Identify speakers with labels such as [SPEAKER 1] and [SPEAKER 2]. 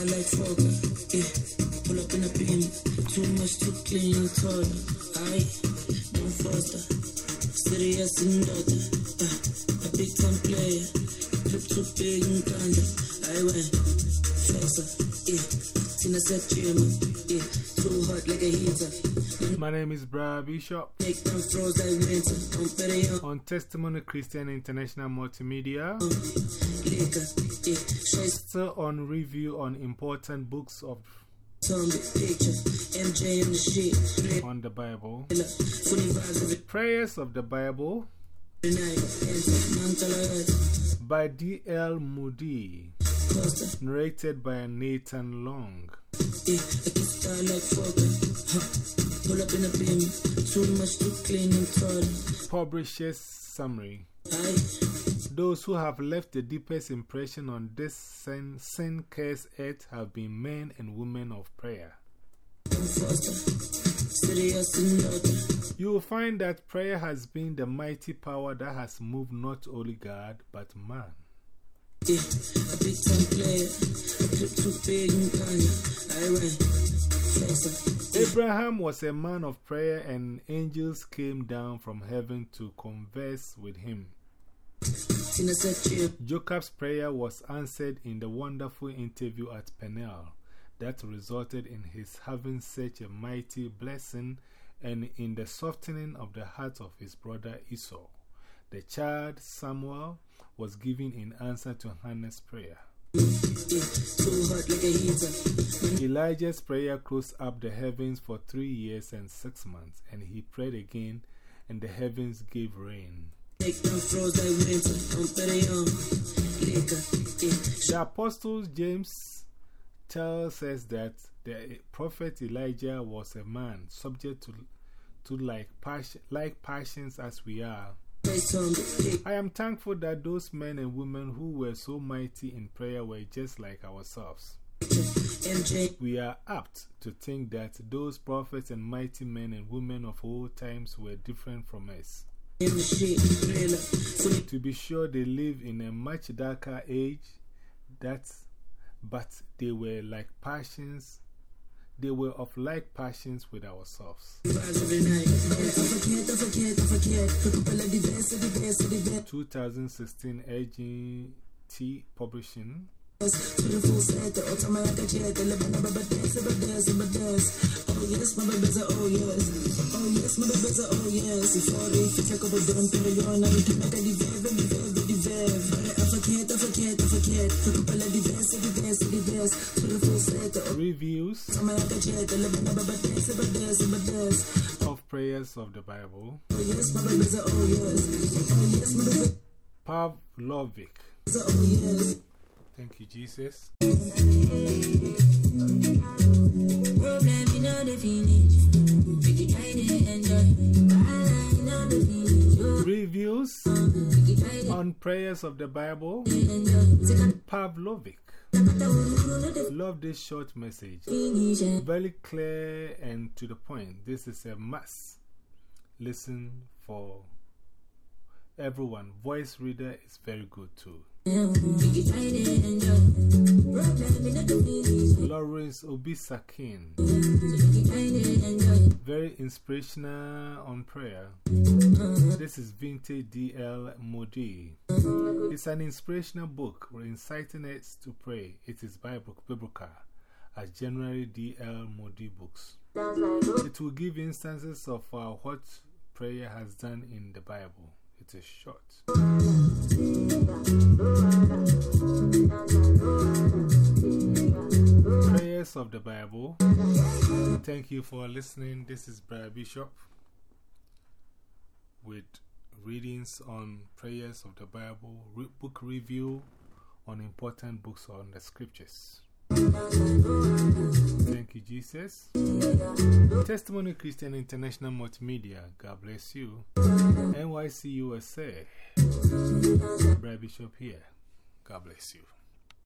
[SPEAKER 1] fucker. Yeah, pull up in a beam. Too much to clean, tall. Aye, don't foster. Serious and daughter. Uh, a big time player. Clip too big and kinda. I went. Flexer. Yeah, Tina said Jimmy. Yeah, too hot like a heater.
[SPEAKER 2] My name is Brad Bishop.
[SPEAKER 1] Make them froze like winter. I'm better young.
[SPEAKER 2] On Testimony Christian International Multimedia,
[SPEAKER 1] Liquor. Yeah, Shay's
[SPEAKER 2] still on review on important books of
[SPEAKER 1] Tom the picture. MJ in the shit. Play
[SPEAKER 2] on the Bible.
[SPEAKER 1] up. Fully vibes every
[SPEAKER 2] Prayers of the Bible
[SPEAKER 1] night. Enter. Mantalaya.
[SPEAKER 2] by D.L. Moody, narrated by Nathan Long.
[SPEAKER 1] Yeah, I like. Huh. Pull up in a beam. Too much to clean and tall.
[SPEAKER 2] Publisher's Summary
[SPEAKER 1] Aye.
[SPEAKER 2] Those who have left the deepest impression on this sin, sin cursed earth have been men and women of prayer.
[SPEAKER 1] I'm faster. Serious and naughty.
[SPEAKER 2] You will find that prayer has been the mighty power that has moved not only God but man.
[SPEAKER 1] Yeah, a big time player. A clip too big and kind.
[SPEAKER 2] Abraham was a man of prayer, and angels came down from heaven to converse with him. Jacob's prayer was answered in the wonderful interview at Peniel that resulted in his having such a mighty blessing and in the softening of the heart of his brother Esau. The child Samuel was given in answer to Hannah's prayer. Elijah's prayer closed up the heavens for three years and six months, and he prayed again, and the heavens gave rain. The Apostle James tells us that the prophet Elijah was a man subject to, to like, passion, like passions as we are. I am thankful that those men and women who were so mighty in prayer were just like ourselves. We are apt to think that those prophets and mighty men and women of old times were different from us. To be sure, they live in a much darker age, that, but they were like passions, they were of like passions with ourselves. 2016 AGT Publishing.
[SPEAKER 1] Oh oh. Oh oh
[SPEAKER 2] Reviews Prayers of the Bible. Pavlovic. Thank you, Jesus. Reviews on Prayers of the Bible. Pavlovic. Love this short message. Very clear and to the point. This is a must. Listen for everyone. Voice reader is very good too. Lawrence Obisakin. Very inspirational on prayer. This is Vintage DL Moody. It's an inspirational book inciting us to pray. It is Bible, biblical, as generally DL Moody books. It will give instances of uh, what prayer has done in the Bible. It is short. Prayers of the Bible. Thank you for listening. This is Brad Bishop with readings on prayers of the Bible, re book review on important books on the scriptures. Thank you, Jesus. Testimony Christian International Multimedia. God bless you. NYC USA. Brad Bishop here. God bless you.